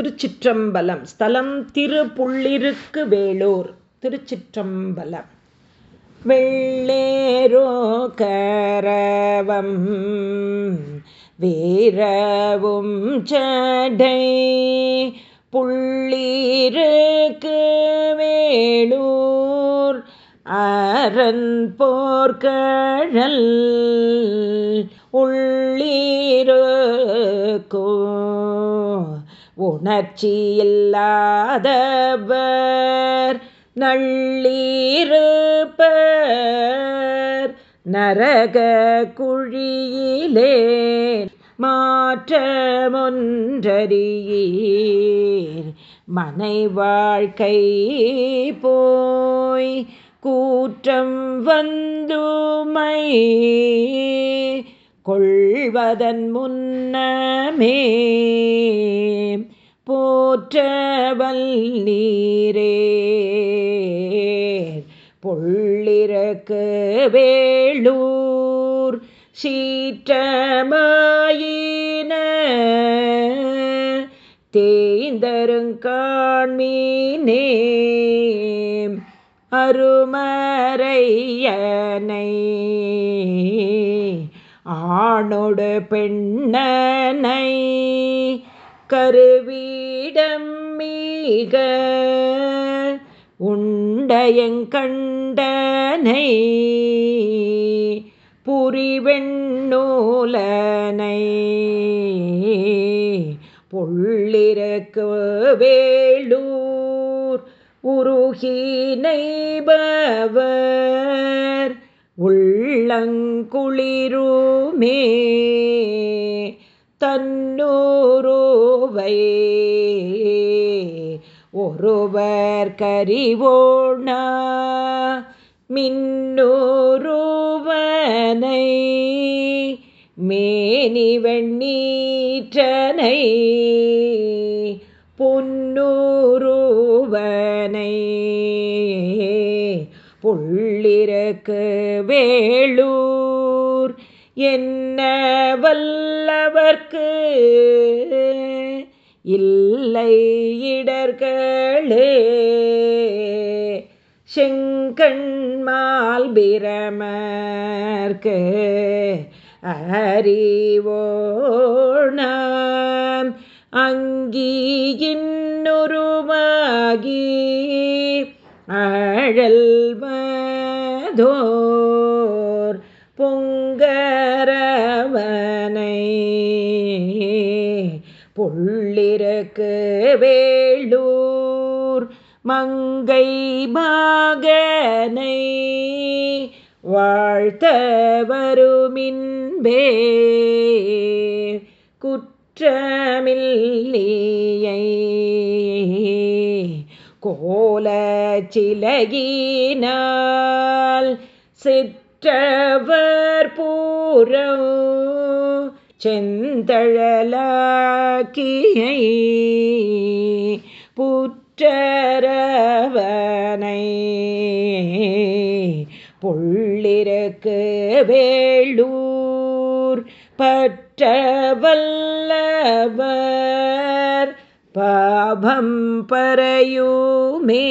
திருச்சிற்றம்பலம். ஸ்தலம் திருப்புள்ளிருக்கு வேலூர். திருச்சிற்றம்பலம். வெள்ளேரோ கரவம் வீரவும் சடை. புள்ளிருக்கு வேலூர் அரண் போர்கழல் உள்ளீருக்கோ உணர்ச்சியில்லாதவர் நள்ளீருப்பர். நரக குழியிலே மாற்றமொன்றறியீர். மனை வாழ்க்கை போய் கூற்றம் வந்துமை கொள்வதன் முன்னமே போற்றவல்லீரே பொள்ளிறக்கு வேளூர் சீற்றமாயின தேய்ந்தருங்காண்மீனே அருமறையனை ஆணொடு பெண்ணனை கருவீடம் மீக உண்டயங்கண்டனை புரிவெண்ணூலனை பொள்ளிறக்கு வேளூர் உருகினைபவர் உள்ளங்குளிருமே தன்னூரோவை. ஒருவர் கறிவோணா மின்னூருவனை. மேனி வெண்ணீற்றனை பொன்னூருவனை. புல் புள்ளிறக்கு வேளூர். என்ன வல்லவர்க்கு இல்லை இடர்களே. செங்கண்மால் பிரமர்க்கு அறிவோணாம் அங்கீயின்னுருமாகி அழல்வதோர் பொங்கரவனை. பொள்ளிருக்கு வேளூர் மங்கை மகனை. வாழ்த்த வருமின்பே குற்றமில்லியை கோல சிலகினால் சிற்றவர் பூரம் செந்தழலாக்கியை புற்றரவனை பொள்ளிருக்கு வேளூர் பற்றவல்லவர் பாபம் பறையுமே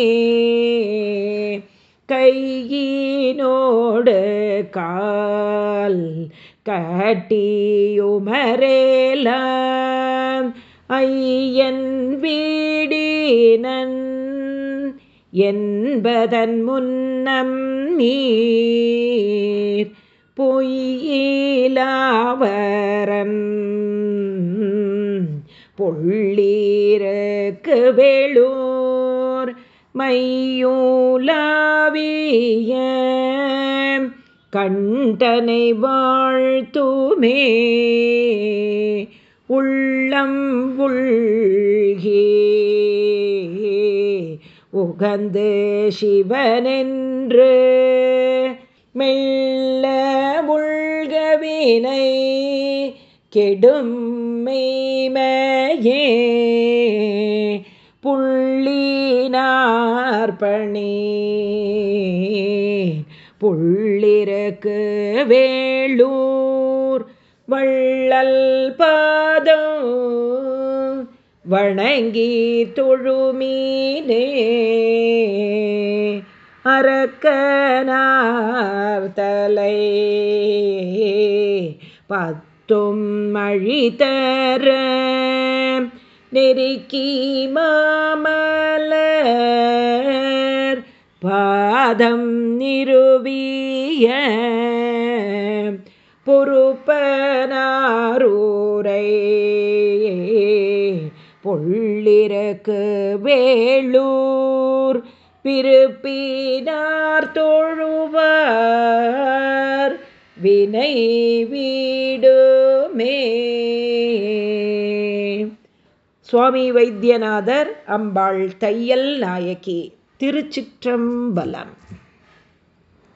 கையினோடு கால் கட்டியுமரேலாம். ஐயன் வீடினன் என்பதன் முன்னம் நீர் பொய்யிலாவரன். பொள்ளீருக்கு வேளூர் மையூலாவிய கண்டனை வாழ்த்துமே. உள்ளம் உள்கே உகந்து சிவனென்று மெல்ல உள்கவினை கெடும் மெய்மையே. புள்ளினார்பணி புள்ளிருக்கு வேளூர் வள்ளல் பாதம். வணங்கி தொழுமீனே. அரக்கனார் தலை. பத் மழிதர நெருக்கி மாமலர் பாதம் நிறுவிய பொறுப்பனாரூரை பொள்ளிறக்கு வேளூர் பிறப்பினார் தொழுவார். வினை வீடு மே சுவாமி வைத்தியநாதர் அம்பாள் தையல் நாயகி திருச்சிற்றம்பலம்.